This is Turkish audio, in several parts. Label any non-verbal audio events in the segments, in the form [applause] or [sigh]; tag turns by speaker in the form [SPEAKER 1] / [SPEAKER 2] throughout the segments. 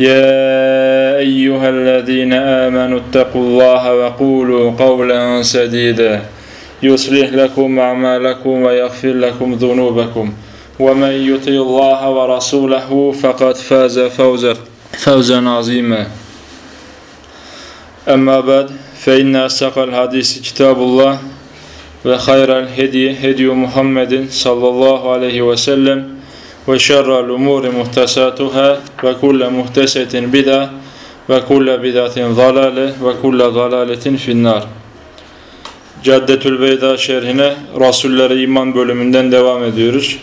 [SPEAKER 1] يا أيها الذين آمنوا اتقوا الله وقولوا قولا سديدا. يصلح لكم أعمالكم ويغفر لكم ذنوبكم. ومن يطع الله ورسوله فقد فاز فوزا فوزا عظيما. أما بعد فإن أصدق الحديث كتاب الله وخير الهدي هدي محمد صلى الله عليه وسلم. وشر الأمور محتساتها وكل محتسة بدعة وكل بدعة ضلالة وكل ضلالة في النار Caddetül Beyda şerhine Rasullere iman bölümünden devam ediyoruz.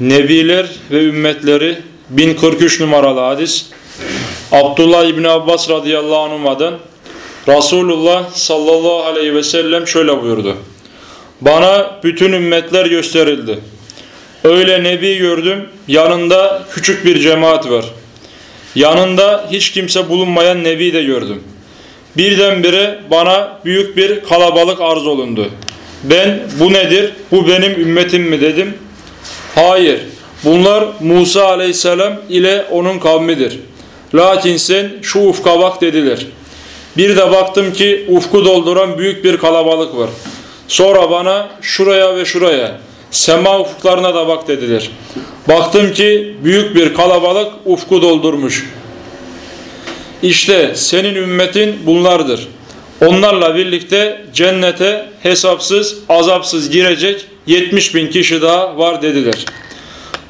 [SPEAKER 1] Nebiler ve ümmetleri 1043 numaralı hadis. Abdullah İbni Abbas radıyallahu anhuma'dan Resulullah sallallahu aleyhi ve sellem şöyle buyurdu. Bana bütün ümmetler gösterildi. Öyle nebi gördüm, yanında küçük bir cemaat var. Yanında hiç kimse bulunmayan nebi de gördüm. Birdenbire bana büyük bir kalabalık arz olundu. Ben bu nedir, bu benim ümmetim mi dedim. Hayır, bunlar Musa aleyhisselam ile onun kavmidir. Lakin sen şu ufka bak dediler. Bir de baktım ki ufku dolduran büyük bir kalabalık var. Sonra bana şuraya ve şuraya, sema ufuklarına da bak dediler. Baktım ki büyük bir kalabalık ufku doldurmuş. İşte senin ümmetin bunlardır. Onlarla birlikte cennete hesapsız, azapsız girecek 70 bin kişi daha var dediler.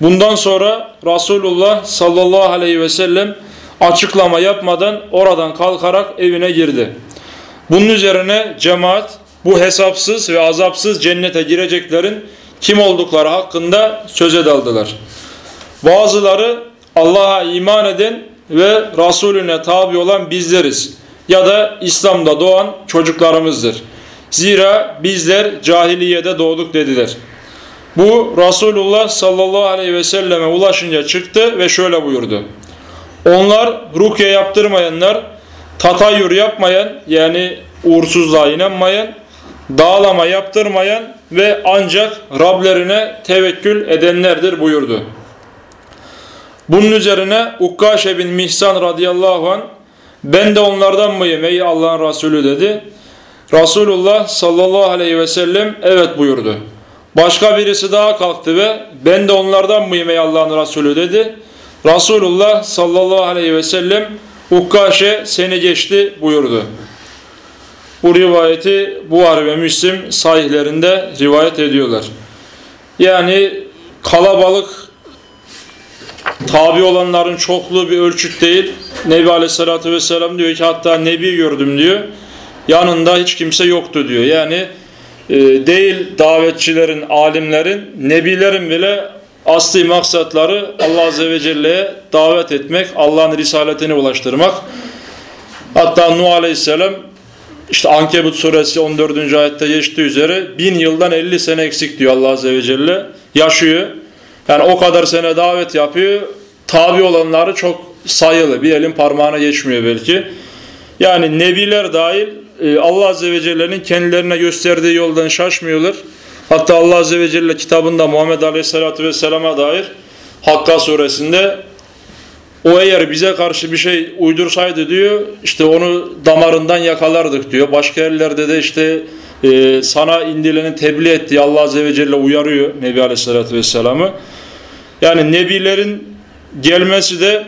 [SPEAKER 1] Bundan sonra Resulullah sallallahu aleyhi ve sellem açıklama yapmadan oradan kalkarak evine girdi. Bunun üzerine cemaat bu hesapsız ve azapsız cennete gireceklerin kim oldukları hakkında söze daldılar. Bazıları Allah'a iman eden ve Resulüne tabi olan bizleriz ya da İslam'da doğan çocuklarımızdır. Zira bizler cahiliyede doğduk dediler. Bu Resulullah sallallahu aleyhi ve selleme ulaşınca çıktı ve şöyle buyurdu. Onlar rukye yaptırmayanlar, tatayyur yapmayan yani uğursuzluğa inanmayan, dağlama yaptırmayan ve ancak Rablerine tevekkül edenlerdir buyurdu. Bunun üzerine Ukkaşe bin Mihsan radıyallahu an ben de onlardan mıyım ey Allah'ın Resulü dedi. Resulullah sallallahu aleyhi ve sellem evet buyurdu. Başka birisi daha kalktı ve ben de onlardan mıyım ey Allah'ın Resulü dedi. Resulullah sallallahu aleyhi ve sellem Ukkaşe seni geçti buyurdu. Bu rivayeti Buhari ve Müslim sahihlerinde rivayet ediyorlar. Yani kalabalık tabi olanların çokluğu bir ölçüt değil. Nebi Aleyhisselatü Vesselam diyor ki hatta Nebi gördüm diyor. Yanında hiç kimse yoktu diyor. Yani e, değil davetçilerin, alimlerin, nebilerin bile asli maksatları Allah Azze ve Celle'ye davet etmek, Allah'ın risaletini ulaştırmak. Hatta Nuh Aleyhisselam işte Ankebut suresi 14. ayette geçtiği üzere bin yıldan 50 sene eksik diyor Allah Azze ve Celle. Yaşıyor. Yani o kadar sene davet yapıyor. Tabi olanları çok sayılı. Bir elin parmağına geçmiyor belki. Yani nebiler dahil Allah Azze ve Celle'nin kendilerine gösterdiği yoldan şaşmıyorlar. Hatta Allah Azze ve Celle kitabında Muhammed Aleyhisselatü Vesselam'a dair Hakka suresinde o eğer bize karşı bir şey uydursaydı diyor işte onu damarından yakalardık diyor. Başka yerlerde de işte e, sana indilenin tebliğ ettiği Allah Azze ve Celle uyarıyor Nebi Aleyhisselatü Vesselam'ı. Yani nebilerin gelmesi de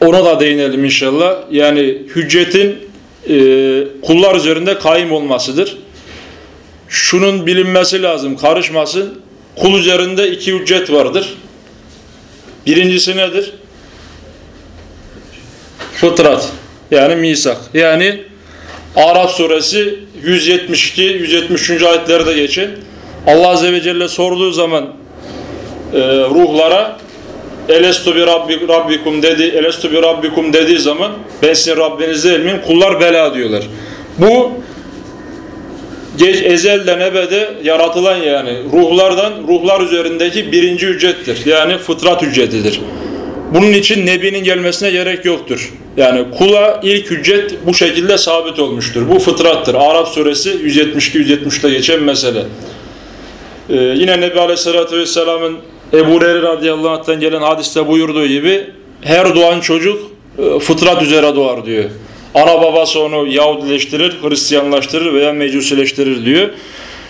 [SPEAKER 1] ona da değinelim inşallah. Yani hüccetin e, kullar üzerinde kaim olmasıdır. Şunun bilinmesi lazım, karışmasın. Kul üzerinde iki hüccet vardır. Birincisi nedir? Fıtrat. Yani misak. Yani Araf suresi 172-173. ayetlerde geçen Allah Azze ve Celle sorduğu zaman e, ruhlara Elestu bi rabbi, rabbikum dedi, Elestu bi rabbikum dediği zaman ben sizin Rabbiniz değil miyim? Kullar bela diyorlar. Bu geç ezelden ebede yaratılan yani ruhlardan ruhlar üzerindeki birinci ücrettir. Yani fıtrat ücretidir. Bunun için Nebi'nin gelmesine gerek yoktur. Yani kula ilk hüccet bu şekilde sabit olmuştur. Bu fıtrattır. Arap suresi 172-173'te geçen mesele. Ee, yine Nebi Aleyhisselatü Vesselam'ın Ebu Hureyre radıyallahu anh'tan gelen hadiste buyurduğu gibi her doğan çocuk e, fıtrat üzere doğar diyor. Ana babası onu Yahudileştirir, Hristiyanlaştırır veya Mecusileştirir diyor.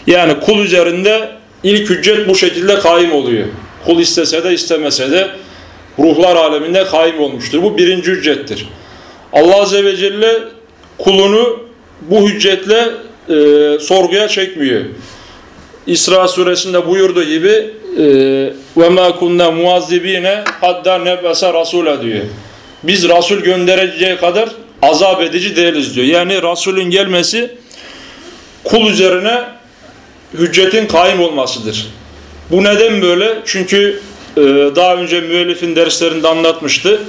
[SPEAKER 1] Yani kul üzerinde ilk hüccet bu şekilde kaim oluyor. Kul istese de istemese de ruhlar aleminde kaim olmuştur. Bu birinci hüccettir. Allah Azze ve Celle kulunu bu hüccetle e, sorguya çekmiyor. İsra suresinde buyurduğu gibi ma kunna muazzibine hatta nebasa rasula diyor. Biz Rasul göndereceği kadar azap edici değiliz diyor. Yani Rasulün gelmesi kul üzerine hüccetin kaim olmasıdır. Bu neden böyle? Çünkü daha önce müellifin derslerinde anlatmıştı.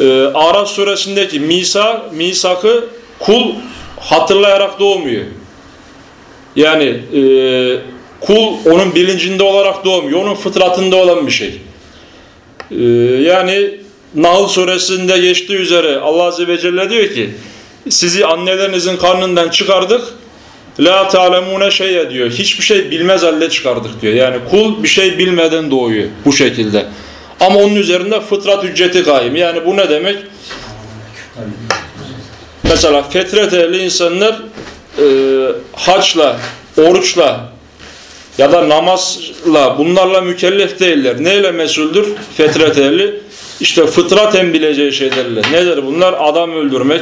[SPEAKER 1] E, Araf suresindeki misa, misakı kul hatırlayarak doğmuyor. Yani e, kul onun bilincinde olarak doğmuyor. Onun fıtratında olan bir şey. Ee, yani Nahl suresinde geçtiği üzere Allah Azze ve Celle diyor ki sizi annelerinizin karnından çıkardık la ta'lemune şeye diyor. Hiçbir şey bilmez halde çıkardık diyor. Yani kul bir şey bilmeden doğuyor bu şekilde. Ama onun üzerinde fıtrat hücceti kaim. Yani bu ne demek? Mesela fetret ehli insanlar e, haçla, oruçla ya da namazla bunlarla mükellef değiller. Neyle mesuldür? Fetret ehli. İşte fıtraten bileceği şeylerle. Nedir bunlar? Adam öldürmek.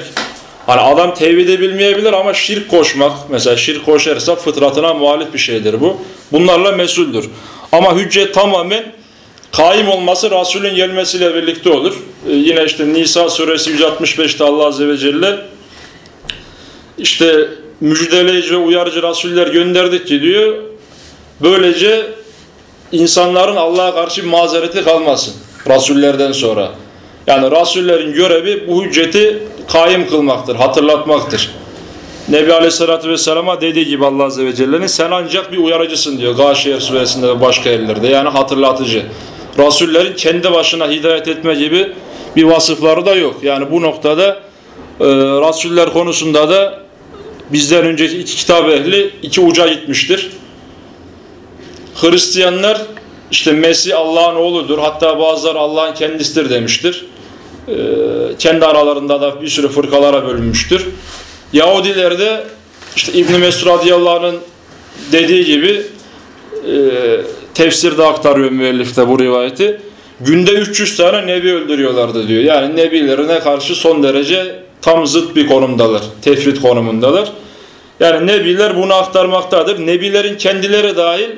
[SPEAKER 1] Hani adam tevhidi bilmeyebilir ama şirk koşmak. Mesela şirk koşarsa fıtratına muhalif bir şeydir bu. Bunlarla mesuldür. Ama hüccet tamamen kaim olması Resulün gelmesiyle birlikte olur. Ee, yine işte Nisa suresi 165'te Allah Azze ve Celle işte müjdeleyici ve uyarıcı rasuller gönderdik ki diyor Böylece insanların Allah'a karşı mazereti kalmasın Rasullerden sonra. Yani Rasullerin görevi bu hücceti kaim kılmaktır, hatırlatmaktır. Nebi Aleyhisselatü Vesselam'a dediği gibi Allah Azze ve Celle'nin sen ancak bir uyarıcısın diyor Gâşiyer suresinde ve başka yerlerde yani hatırlatıcı. Rasullerin kendi başına hidayet etme gibi bir vasıfları da yok. Yani bu noktada e, Rasuller konusunda da bizden önceki iki kitap ehli iki uca gitmiştir. Hristiyanlar işte Mesih Allah'ın oğludur. Hatta bazıları Allah'ın kendisidir demiştir. Ee, kendi aralarında da bir sürü fırkalara bölünmüştür. Yahudiler de işte İbn-i Mesud radıyallahu anh'ın dediği gibi e, tefsirde aktarıyor müellif de bu rivayeti. Günde 300 tane nebi öldürüyorlardı diyor. Yani nebilerine karşı son derece tam zıt bir konumdalar. Tefrit konumundalar. Yani nebiler bunu aktarmaktadır. Nebilerin kendileri dahil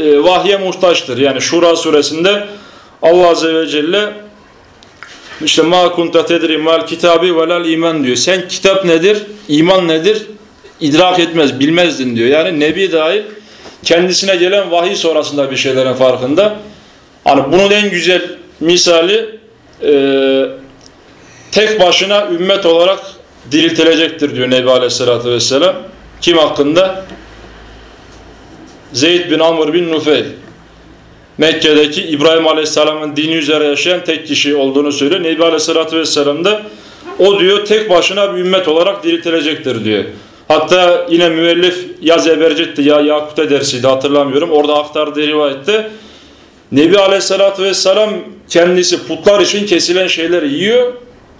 [SPEAKER 1] e, vahye muhtaçtır. Yani Şura suresinde Allah Azze ve Celle işte ma kunta tedri mal kitabi velal iman diyor. Sen kitap nedir? iman nedir? idrak etmez, bilmezdin diyor. Yani Nebi dahil kendisine gelen vahiy sonrasında bir şeylerin farkında. Hani bunun en güzel misali e, tek başına ümmet olarak diriltilecektir diyor Nebi Aleyhisselatü Vesselam. Kim hakkında? Zeyd bin Amr bin Nufeyl Mekke'deki İbrahim Aleyhisselam'ın dini üzere yaşayan tek kişi olduğunu söylüyor. Nebi Aleyhisselatü Vesselam da o diyor tek başına bir ümmet olarak diriltilecektir diyor. Hatta yine müellif ya Zebercet'ti ya Yakut'e dersiydi hatırlamıyorum. Orada aktardığı rivayette Nebi Aleyhisselatü Vesselam kendisi putlar için kesilen şeyleri yiyor.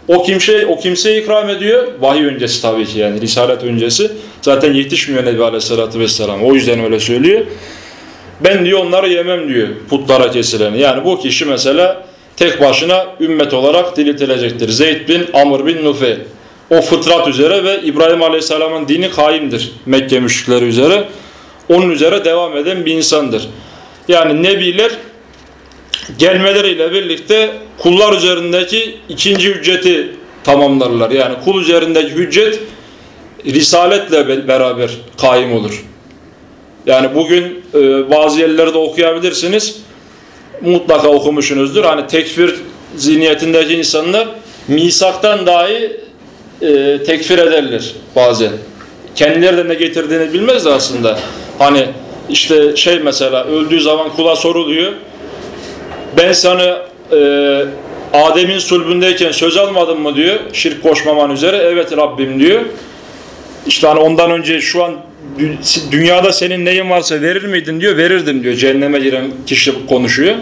[SPEAKER 1] O kimse o kimseye ikram ediyor. Vahiy öncesi tabii ki yani risalet öncesi. Zaten yetişmiyor Nebi Aleyhisselatü Vesselam. O yüzden öyle söylüyor. Ben diyor onları yemem diyor putlara kesileni. Yani bu kişi mesela tek başına ümmet olarak diriltilecektir. Zeyd bin Amr bin Nufeyl. O fıtrat üzere ve İbrahim Aleyhisselam'ın dini kaimdir Mekke müşrikleri üzere. Onun üzere devam eden bir insandır. Yani nebiler gelmeleriyle birlikte kullar üzerindeki ikinci hücceti tamamlarlar. Yani kul üzerindeki hüccet risaletle beraber kaim olur. Yani bugün e, bazı yerlerde okuyabilirsiniz. Mutlaka okumuşsunuzdur. Hani tekfir zihniyetindeki insanlar misaktan dahi e, tekfir ederler bazen. Kendileri de ne getirdiğini bilmez de aslında. Hani işte şey mesela öldüğü zaman kula soruluyor. Ben sana e, Adem'in sulbündeyken söz almadım mı diyor. Şirk koşmaman üzere. Evet Rabbim diyor. İşte hani ondan önce şu an dünyada senin neyin varsa verir miydin diyor. Verirdim diyor. Cehenneme giren kişi konuşuyor.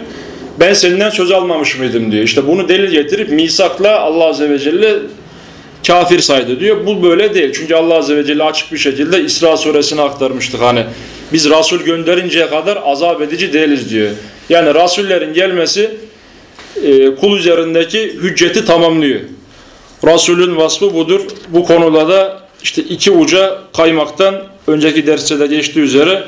[SPEAKER 1] Ben senden söz almamış mıydım diyor. İşte bunu delil getirip misakla Allah Azze ve Celle kafir saydı diyor. Bu böyle değil. Çünkü Allah Azze ve Celle açık bir şekilde İsra suresini aktarmıştık. Hani biz Rasul gönderinceye kadar azap edici değiliz diyor. Yani Rasullerin gelmesi e, kul üzerindeki hücceti tamamlıyor. Rasulün vasfı budur. Bu konuda da işte iki uca kaymaktan önceki derste de geçtiği üzere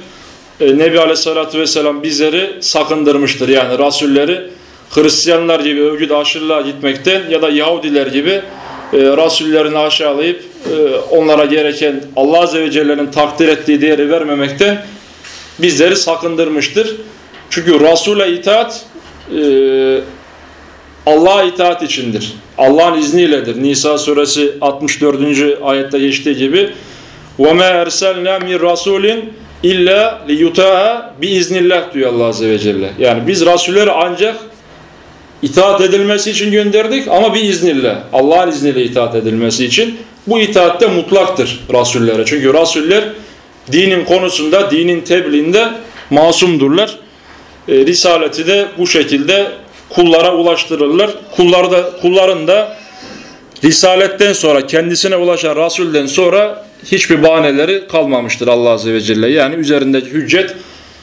[SPEAKER 1] e, Nebi Aleyhisselatü Vesselam bizleri sakındırmıştır. Yani Rasulleri Hristiyanlar gibi övgüde aşırılığa gitmekten ya da Yahudiler gibi e, Rasullerini aşağılayıp e, onlara gereken Allah Azze ve Celle'nin takdir ettiği değeri vermemekten bizleri sakındırmıştır. Çünkü Resul'e itaat e, Allah'a itaat içindir. Allah'ın izniyledir. Nisa suresi 64. ayette geçtiği gibi وَمَا اَرْسَلْنَا مِنْ رَسُولٍ illa liyutaha bi iznillah diyor Allah Azze ve Celle. Yani biz Rasulleri ancak itaat edilmesi için gönderdik ama bir iznillah. Allah'ın izniyle itaat edilmesi için. Bu itaat de mutlaktır Rasullere. Çünkü Rasuller dinin konusunda, dinin tebliğinde masumdurlar. E, Risaleti de bu şekilde kullara ulaştırırlar. Kullar da, kulların da Risaletten sonra kendisine ulaşan Rasul'den sonra hiçbir bahaneleri kalmamıştır Allah Azze ve Celle. Yani üzerindeki hüccet,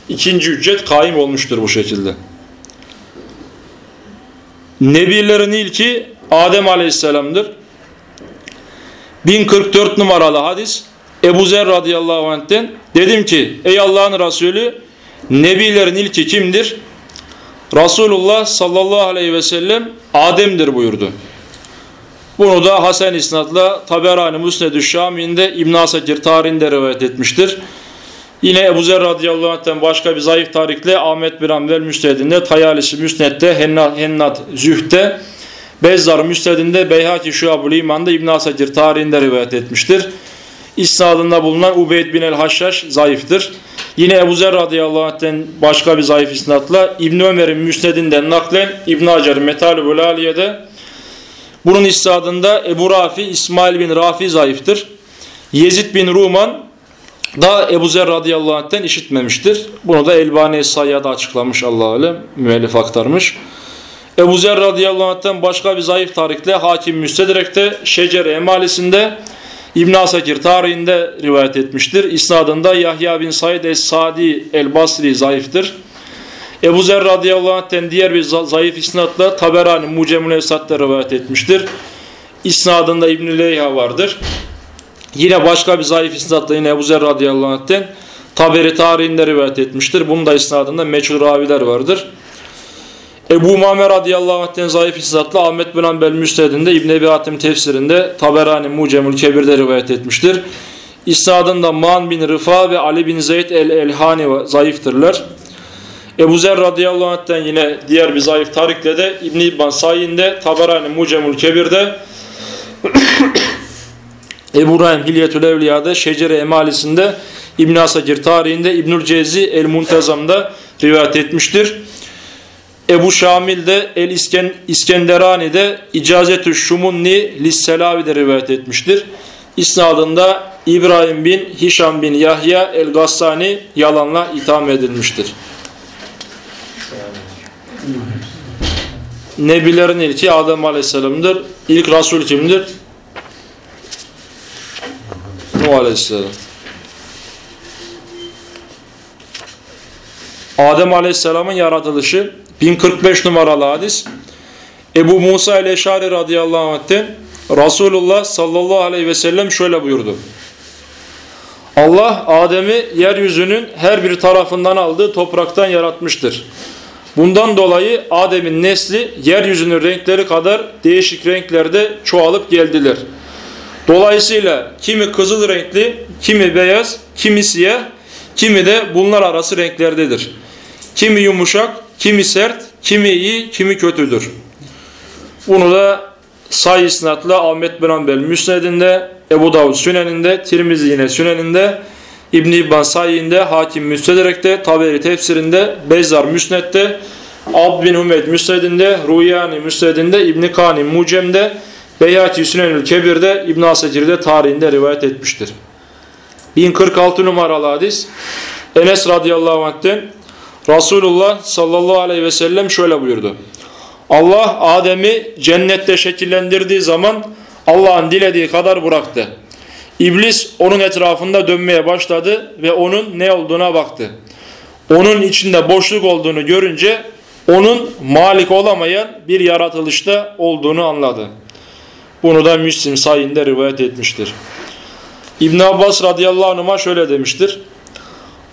[SPEAKER 1] ikinci hüccet kaim olmuştur bu şekilde. Nebilerin ilki Adem Aleyhisselam'dır. 1044 numaralı hadis Ebu Zer radıyallahu anh'ten dedim ki ey Allah'ın Resulü Nebilerin ilki kimdir? Resulullah sallallahu aleyhi ve sellem Adem'dir buyurdu. Bunu da Hasan İsnad'la Taberani Musned-ü Şami'nde İbn Asakir tarihinde rivayet etmiştir. Yine Ebu Zer radıyallahu anh'ten başka bir zayıf tarikle Ahmet bin Amvel Müstedinde, Tayalisi Müsned'de, Hennat Zühd'de, Bezzar Müstedinde, Beyhaki Şuab-ül İman'da İbn Asakir tarihinde rivayet etmiştir. İsnadında bulunan Ubeyd bin el-Haşşaş zayıftır. Yine Ebu Zer radıyallahu anh'ten başka bir zayıf isnatla İbn Ömer'in müsnedinden naklen İbn Hacer Metalübül Aliye'de bunun istadında Ebu Rafi İsmail bin Rafi zayıftır. Yezid bin Ruman da Ebu Zer radıyallahu anh'ten işitmemiştir. Bunu da Elbani Sayyad'a açıklamış Allah alem. Müellif aktarmış. Ebu Zer radıyallahu anh'ten başka bir zayıf tarikle Hakim Müstedrek'te Şecere Emalisi'nde İbn Asakir tarihinde rivayet etmiştir. İsnadında Yahya bin Said es-Sadi el-Basri zayıftır. Ebu Zer radıyallahu anh'ten diğer bir zayıf isnatla Taberani Mucemül Esat'ta rivayet etmiştir. İsnadında İbn-i Leyha vardır. Yine başka bir zayıf isnatla yine Ebu Zer radıyallahu anh'ten Taberi tarihinde rivayet etmiştir. Bunun da isnadında meçhul raviler vardır. Ebu Muammer radıyallahu anh'ten zayıf isnatla Ahmet bin Ambel Müsted'inde İbn Ebi Hatim tefsirinde Taberani Mucemül Kebir'de rivayet etmiştir. İsnadında Man bin Rıfa ve Ali bin Zeyd el-Elhani zayıftırlar. Ebu Zer radıyallahu anh'ten yine diğer bir zayıf tarikle de İbn-i İbban Sayin'de Taberani Mucemül Kebir'de [coughs] Ebu Rahim Hilyetül Evliya'da Şecere Emalisi'nde İbn Asakir tarihinde İbnül Cezi El Muntezam'da rivayet etmiştir. Ebu Şamil de El İsken, İskenderani'de İcazetü Şumunni Lisselavi'de rivayet etmiştir. İsnadında İbrahim bin Hişam bin Yahya El Gassani yalanla itham edilmiştir. Nebilerin ilki Adem Aleyhisselam'dır. İlk Resul kimdir? Nuh Aleyhisselam. Adem Aleyhisselam'ın yaratılışı 1045 numaralı hadis. Ebu Musa el-Eşari radıyallahu anh'ten Resulullah sallallahu aleyhi ve sellem şöyle buyurdu. Allah Adem'i yeryüzünün her bir tarafından aldığı topraktan yaratmıştır. Bundan dolayı Adem'in nesli yeryüzünün renkleri kadar değişik renklerde çoğalıp geldiler. Dolayısıyla kimi kızıl renkli, kimi beyaz, kimi siyah, kimi de bunlar arası renklerdedir. Kimi yumuşak, kimi sert, kimi iyi, kimi kötüdür. Bunu da say isnatla Ahmet bin Hanbel Müsned'inde, Ebu Davud Sünen'inde, Tirmizi yine Sünen'inde, İbn-i İbban Sayyid'inde, Hakim Müstedrek'te, Taberi Tefsirinde, Bezzar Müsned'de, Abd bin Hümeyd Müsned'inde, Ruyani Müsned'inde, İbn-i Kani Mucem'de, Beyhati Sünenül Kebir'de, İbn-i Asakir'de tarihinde rivayet etmiştir. 1046 numaralı hadis Enes radıyallahu anh'ten Resulullah sallallahu aleyhi ve sellem şöyle buyurdu. Allah Adem'i cennette şekillendirdiği zaman Allah'ın dilediği kadar bıraktı. İblis onun etrafında dönmeye başladı ve onun ne olduğuna baktı. Onun içinde boşluk olduğunu görünce onun malik olamayan bir yaratılışta olduğunu anladı. Bunu da Müslim sayında rivayet etmiştir. İbn Abbas radıyallahu anh'a şöyle demiştir.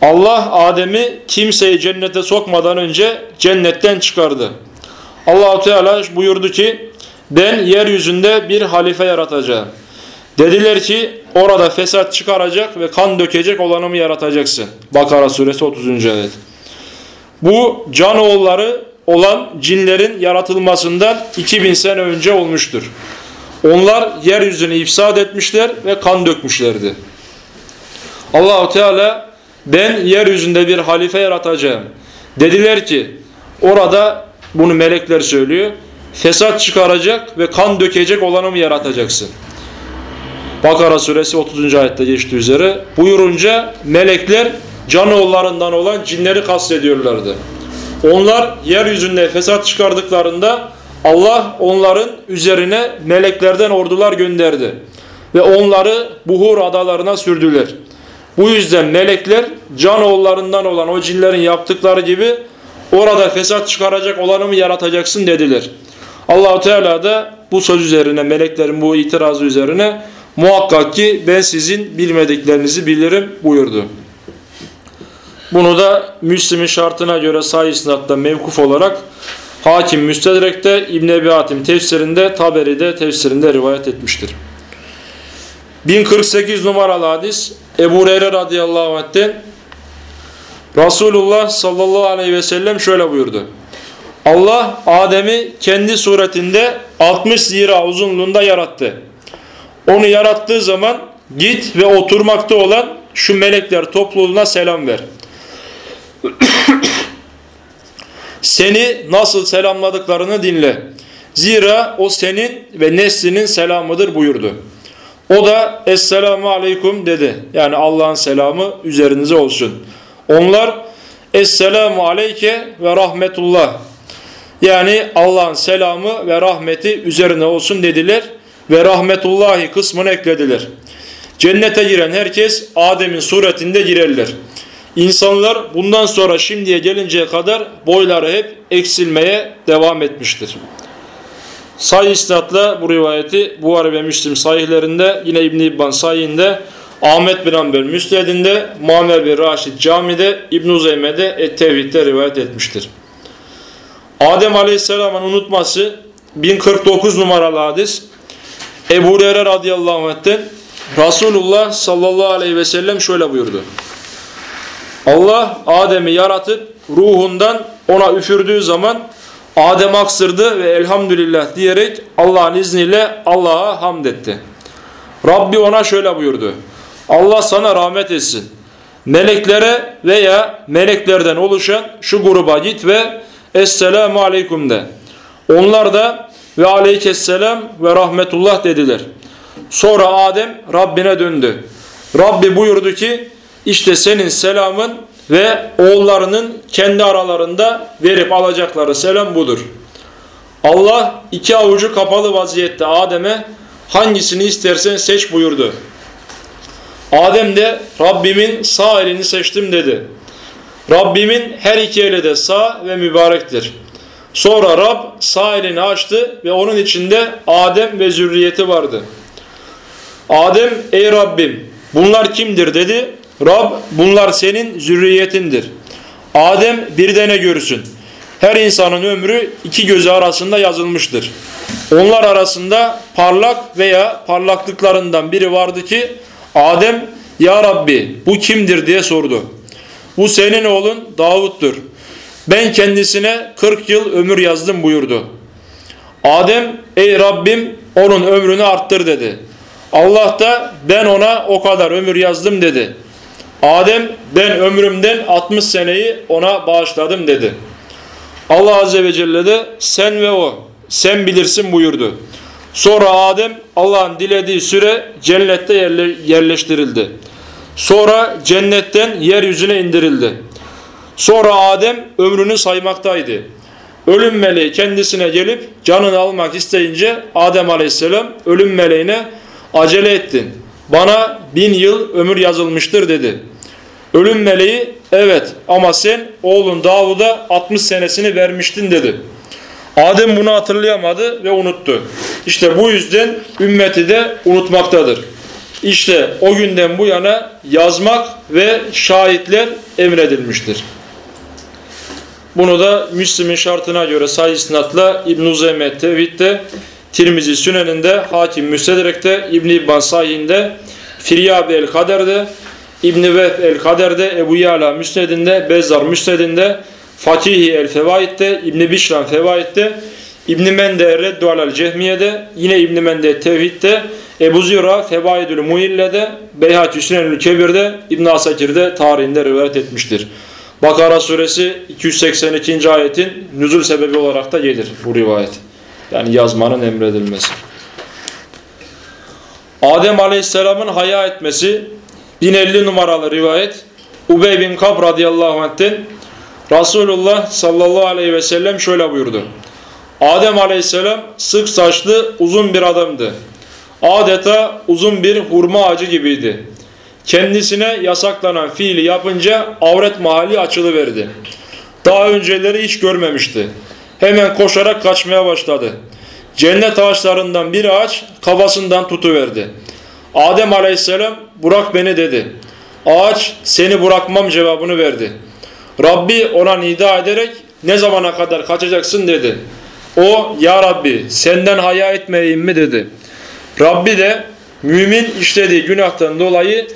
[SPEAKER 1] Allah Adem'i kimseyi cennete sokmadan önce cennetten çıkardı. Allahu Teala buyurdu ki ben yeryüzünde bir halife yaratacağım. Dediler ki orada fesat çıkaracak ve kan dökecek olanımı yaratacaksın. Bakara suresi 30. ayet. Bu canoğulları olan cinlerin yaratılmasından 2000 sene önce olmuştur. Onlar yeryüzünü ifsad etmişler ve kan dökmüşlerdi. Allahu Teala ben yeryüzünde bir halife yaratacağım. Dediler ki orada bunu melekler söylüyor. Fesat çıkaracak ve kan dökecek olanı mı yaratacaksın? Bakara suresi 30. ayette geçtiği üzere buyurunca melekler canoğullarından olan cinleri kastediyorlardı. Onlar yeryüzünde fesat çıkardıklarında Allah onların üzerine meleklerden ordular gönderdi. Ve onları buhur adalarına sürdüler. Bu yüzden melekler canoğullarından olan o cinlerin yaptıkları gibi orada fesat çıkaracak olanı mı yaratacaksın dediler. Allahu Teala da bu söz üzerine meleklerin bu itirazı üzerine muhakkak ki ben sizin bilmediklerinizi bilirim buyurdu. Bunu da Müslim'in şartına göre sahih isnatla mevkuf olarak Hakim Müstedrek'te İbn Ebi Hatim tefsirinde Taberi'de tefsirinde rivayet etmiştir. 1048 numaralı hadis Ebu Hureyre radıyallahu anh'ten Resulullah sallallahu aleyhi ve sellem şöyle buyurdu. Allah Adem'i kendi suretinde 60 zira uzunluğunda yarattı. Onu yarattığı zaman git ve oturmakta olan şu melekler topluluğuna selam ver. [coughs] Seni nasıl selamladıklarını dinle. Zira o senin ve neslinin selamıdır buyurdu. O da Esselamu Aleyküm dedi. Yani Allah'ın selamı üzerinize olsun. Onlar Esselamu Aleyke ve Rahmetullah. Yani Allah'ın selamı ve rahmeti üzerine olsun dediler ve rahmetullahi kısmını eklediler. Cennete giren herkes Adem'in suretinde girerler. İnsanlar bundan sonra şimdiye gelinceye kadar boyları hep eksilmeye devam etmiştir. Sayı isnatla bu rivayeti Buhari ve Müslim sahihlerinde yine İbn-i İbban sahihinde Ahmet bin Ambel Müsned'inde Muammer bin Raşid Cami'de İbn-i Uzeyme'de Et-Tevhid'de rivayet etmiştir. Adem Aleyhisselam'ın unutması 1049 numaralı hadis Ebu Hureyre radıyallahu anh'ten Resulullah sallallahu aleyhi ve sellem şöyle buyurdu. Allah Adem'i yaratıp ruhundan ona üfürdüğü zaman Adem aksırdı ve elhamdülillah diyerek Allah'ın izniyle Allah'a hamd etti. Rabbi ona şöyle buyurdu. Allah sana rahmet etsin. Meleklere veya meleklerden oluşan şu gruba git ve Esselamu Aleyküm de. Onlar da ve Aleykesselam ve Rahmetullah dediler. Sonra Adem Rabbine döndü. Rabbi buyurdu ki işte senin selamın ve oğullarının kendi aralarında verip alacakları selam budur. Allah iki avucu kapalı vaziyette Adem'e hangisini istersen seç buyurdu. Adem de Rabbimin sağ elini seçtim dedi. Rabbimin her iki eli de sağ ve mübarektir. Sonra Rab sağ elini açtı ve onun içinde Adem ve zürriyeti vardı. Adem ey Rabbim bunlar kimdir dedi. Rab bunlar senin zürriyetindir. Adem bir de ne görürsün? Her insanın ömrü iki gözü arasında yazılmıştır. Onlar arasında parlak veya parlaklıklarından biri vardı ki Adem ya Rabbi bu kimdir diye sordu. Bu senin oğlun Davut'tur. Ben kendisine 40 yıl ömür yazdım buyurdu. Adem ey Rabbim onun ömrünü arttır dedi. Allah da ben ona o kadar ömür yazdım dedi. Adem ben ömrümden 60 seneyi ona bağışladım dedi. Allah Azze ve Celle de sen ve o sen bilirsin buyurdu. Sonra Adem Allah'ın dilediği süre cennette yerleştirildi. Sonra cennetten yeryüzüne indirildi. Sonra Adem ömrünü saymaktaydı. Ölüm meleği kendisine gelip canını almak isteyince Adem Aleyhisselam ölüm meleğine acele ettin. Bana bin yıl ömür yazılmıştır dedi. Ölüm meleği evet ama sen oğlun Davud'a 60 senesini vermiştin dedi. Adem bunu hatırlayamadı ve unuttu. İşte bu yüzden ümmeti de unutmaktadır. İşte o günden bu yana yazmak ve şahitler emredilmiştir. Bunu da Müslim'in şartına göre sayı isnatla İbn-i Uzeyme Tevhid'de, Tirmizi Sünen'inde, Hakim Müstedrek'te, İbn-i İbban Sahih'inde, Firyabi El-Kader'de, İbn-i Vehb El-Kader'de, Ebu Yala Müsned'inde, Bezzar Müsned'inde, Fatihi El-Fevaid'de, İbn-i Bişran Fevaid'de, İbn-i Mende Reddu Alel Cehmiye'de, yine İbn-i Mende Tevhid'de, Ebu Zira Fevaidül Muhille'de, Beyhati Sünenül Kebir'de, İbn-i Asakir'de tarihinde rivayet etmiştir. Bakara suresi 282. ayetin nüzul sebebi olarak da gelir bu rivayet. Yani yazmanın emredilmesi. Adem Aleyhisselam'ın haya etmesi 1050 numaralı rivayet Ubey bin Kab radıyallahu anh'ten Resulullah sallallahu aleyhi ve sellem şöyle buyurdu. Adem aleyhisselam sık saçlı uzun bir adamdı. Adeta uzun bir hurma ağacı gibiydi. Kendisine yasaklanan fiili yapınca avret mahalli açılıverdi. Daha önceleri hiç görmemişti. Hemen koşarak kaçmaya başladı. Cennet ağaçlarından bir ağaç kafasından tutuverdi. Adem aleyhisselam bırak beni dedi. Ağaç seni bırakmam cevabını verdi. Rabbi ona nida ederek ne zamana kadar kaçacaksın dedi. O ya Rabbi senden haya etmeyeyim mi dedi. Rabbi de mümin işlediği günahtan dolayı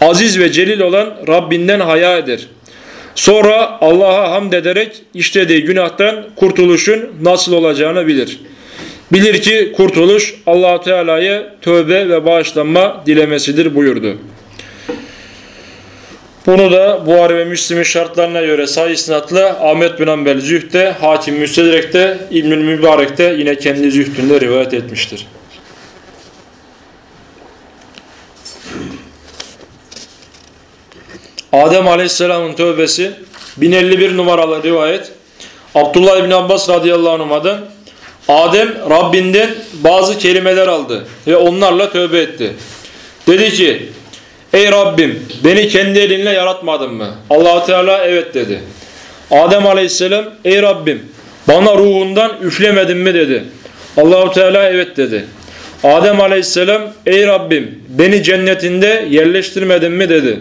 [SPEAKER 1] aziz ve celil olan Rabbinden haya eder. Sonra Allah'a hamd ederek işlediği günahtan kurtuluşun nasıl olacağını bilir. Bilir ki kurtuluş allah Teala'ya tövbe ve bağışlanma dilemesidir buyurdu. Bunu da Buhari ve Müslim'in şartlarına göre sayı isnatlı Ahmet bin Ambel Zühd'de, Hakim Müstedrek'te, İbnül Mübarek'te yine kendi zühdünde rivayet etmiştir. Adem Aleyhisselam'ın tövbesi 1051 numaralı rivayet Abdullah İbni Abbas radıyallahu anh'dan Adem Rabbinden bazı kelimeler aldı ve onlarla tövbe etti. Dedi ki Ey Rabbim beni kendi elinle yaratmadın mı? allah Teala evet dedi. Adem Aleyhisselam ey Rabbim bana ruhundan üflemedin mi dedi. allah Teala evet dedi. Adem Aleyhisselam ey Rabbim beni cennetinde yerleştirmedin mi dedi.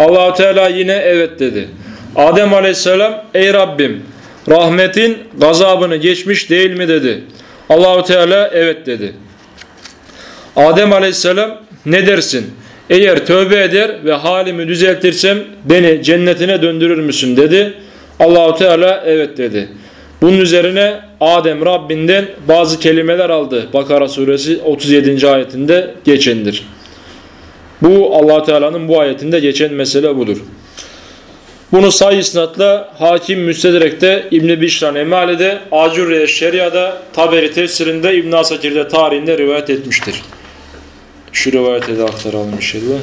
[SPEAKER 1] Allah Teala yine evet dedi. Adem Aleyhisselam ey Rabbim rahmetin gazabını geçmiş değil mi dedi. Allahu Teala evet dedi. Adem Aleyhisselam ne dersin? Eğer tövbe eder ve halimi düzeltirsem beni cennetine döndürür müsün dedi. Allahu Teala evet dedi. Bunun üzerine Adem Rabbinden bazı kelimeler aldı. Bakara suresi 37. ayetinde geçendir. Bu allah Teala'nın bu ayetinde geçen mesele budur. Bunu say isnatla Hakim Müstedrek'te İbn-i Bişran Emale'de, Acurriye Şeria'da, Taberi tefsirinde, İbn-i Asakir'de tarihinde rivayet etmiştir. Şu rivayete de aktaralım inşallah.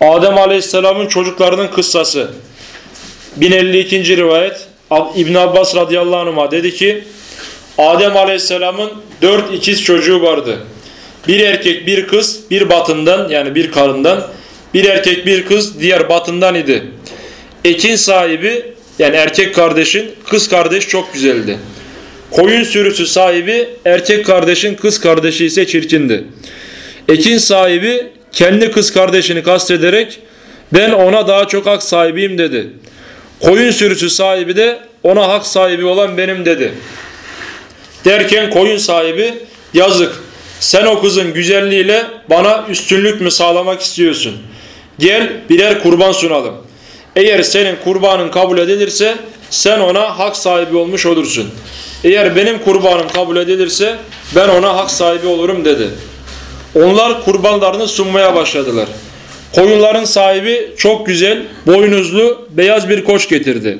[SPEAKER 1] Adem Aleyhisselam'ın çocuklarının kıssası. 1052. rivayet İbn Abbas radıyallahu anh'a dedi ki Adem Aleyhisselam'ın dört ikiz çocuğu vardı. Bir erkek bir kız bir batından yani bir karından bir erkek bir kız diğer batından idi. Ekin sahibi yani erkek kardeşin kız kardeş çok güzeldi. Koyun sürüsü sahibi erkek kardeşin kız kardeşi ise çirkindi. Ekin sahibi kendi kız kardeşini kastederek ben ona daha çok hak sahibiyim dedi. Koyun sürüsü sahibi de ona hak sahibi olan benim dedi. Derken koyun sahibi yazık sen o kızın güzelliğiyle bana üstünlük mü sağlamak istiyorsun? Gel birer kurban sunalım. Eğer senin kurbanın kabul edilirse sen ona hak sahibi olmuş olursun. Eğer benim kurbanım kabul edilirse ben ona hak sahibi olurum dedi. Onlar kurbanlarını sunmaya başladılar. Koyunların sahibi çok güzel, boynuzlu, beyaz bir koç getirdi.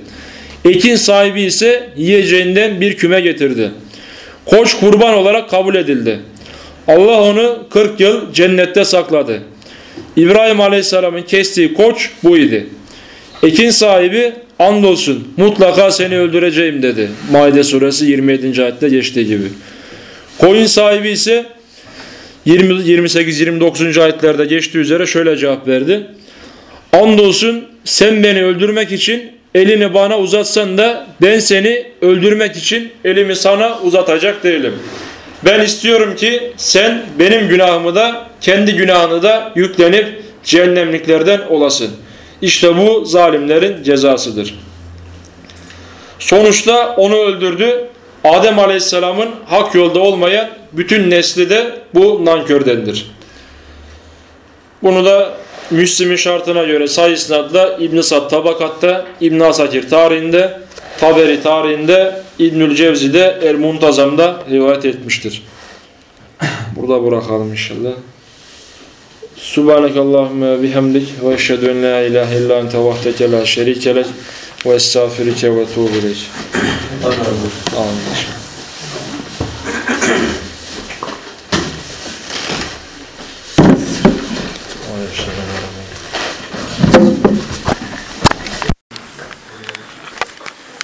[SPEAKER 1] Ekin sahibi ise yiyeceğinden bir küme getirdi. Koç kurban olarak kabul edildi. Allah onu 40 yıl cennette sakladı. İbrahim Aleyhisselam'ın kestiği koç bu idi. Ekin sahibi andolsun mutlaka seni öldüreceğim dedi. Maide suresi 27. ayette geçtiği gibi. Koyun sahibi ise 28-29. ayetlerde geçtiği üzere şöyle cevap verdi. Andolsun sen beni öldürmek için elini bana uzatsan da ben seni öldürmek için elimi sana uzatacak değilim. Ben istiyorum ki sen benim günahımı da kendi günahını da yüklenip cehennemliklerden olasın. İşte bu zalimlerin cezasıdır. Sonuçta onu öldürdü. Adem Aleyhisselam'ın hak yolda olmayan bütün nesli de bu nankördendir. Bunu da Müslim'in şartına göre sayısında da İbn-i Sad tabakatta, İbn Asakir tarihinde, Taberi tarihinde, İbnül Cevzi'de El Muntazam'da rivayet etmiştir. Burada bırakalım inşallah. Subhanekallahümme bihamdik ve eşhedü en la ilahe illa ente vahdeke la şerike lek ve estağfirike ve tuğbu ileyk. Amin.